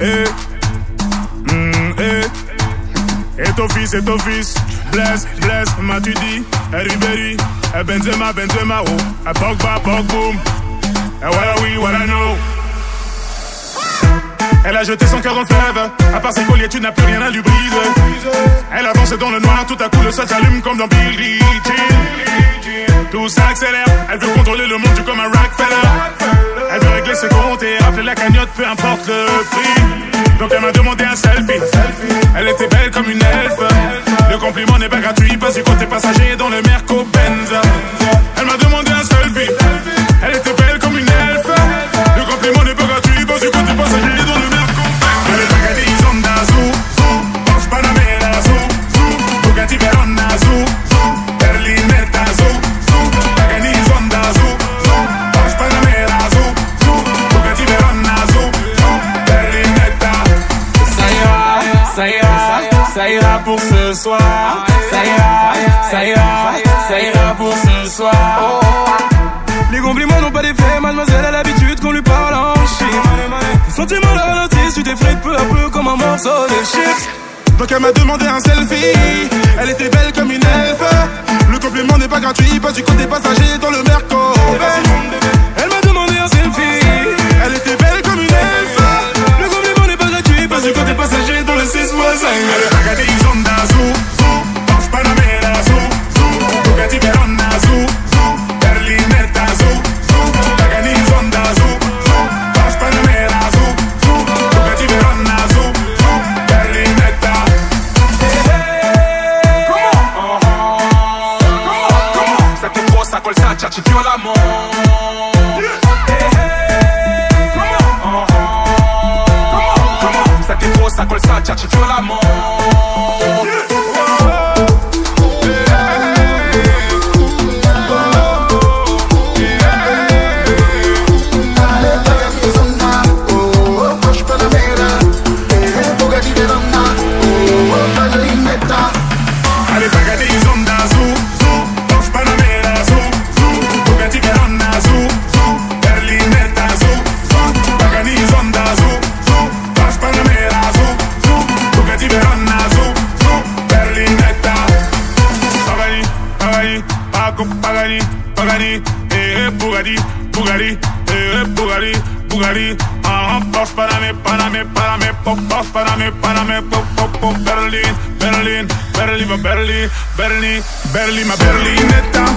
eh, mm, eh. Et ton fils, et ton fils, bless, bless, m'as-tu dit, eh, Ribéry, eh, Benzema, Benzema, oh, eh, Pogba, Pogboom, eh, voilà oui, voilà no. Elle a jeté son cœur en fleuve. À part ses colliers, tu n'as plus rien à lui briser. Elle avance dans le noir, tout à coup le sol s'allume comme dans Billie Jean. Tout s'accélère, elle veut contrôler le monde comme un Rockefeller. Elle veut régler ses comptes rappeler la cagnotte, peu importe le prix. Donc elle m'a demandé un selfie. Elle était belle comme une elfe. Le compliment n'est pas gratuit, pas du côté passager dans le Merco Benz. Elle m'a demandé un selfie. Ça ira pour ce soir. Ça ira, ça ira, ça ira pour ce soir. Les compliments n'ont pas d'effet, mademoiselle a l'habitude qu'on lui parle en chiffres. Les sentiments la ralentissent, tu t'effrites peu à peu comme un morceau de chips. Donc elle m'a demandé un selfie. Elle était belle comme une elfe. Le compliment n'est pas gratuit, pas du côté passager dans le Merco. this is what's happening Ragazzi in sonda su, su Non spanamela su, su Ducati Veronna su, su Berlinerta su, su Ragazzi in sonda su, su Berlinetta Come on, come col saccia, ci più l'amore. I just feel like more. Verona, Berlin, su, berlinetta Pagani, Pagani, Paco Pagani, Pagani Eh, Bugatti, Bugatti, eh, Bugatti, Bugatti Ah, pos para mí, para mí, para mí, pos para mí, para Berlin, Berlin, Berlin, Berlin, Berlin, Berlin, Berlin, ma Berlinetta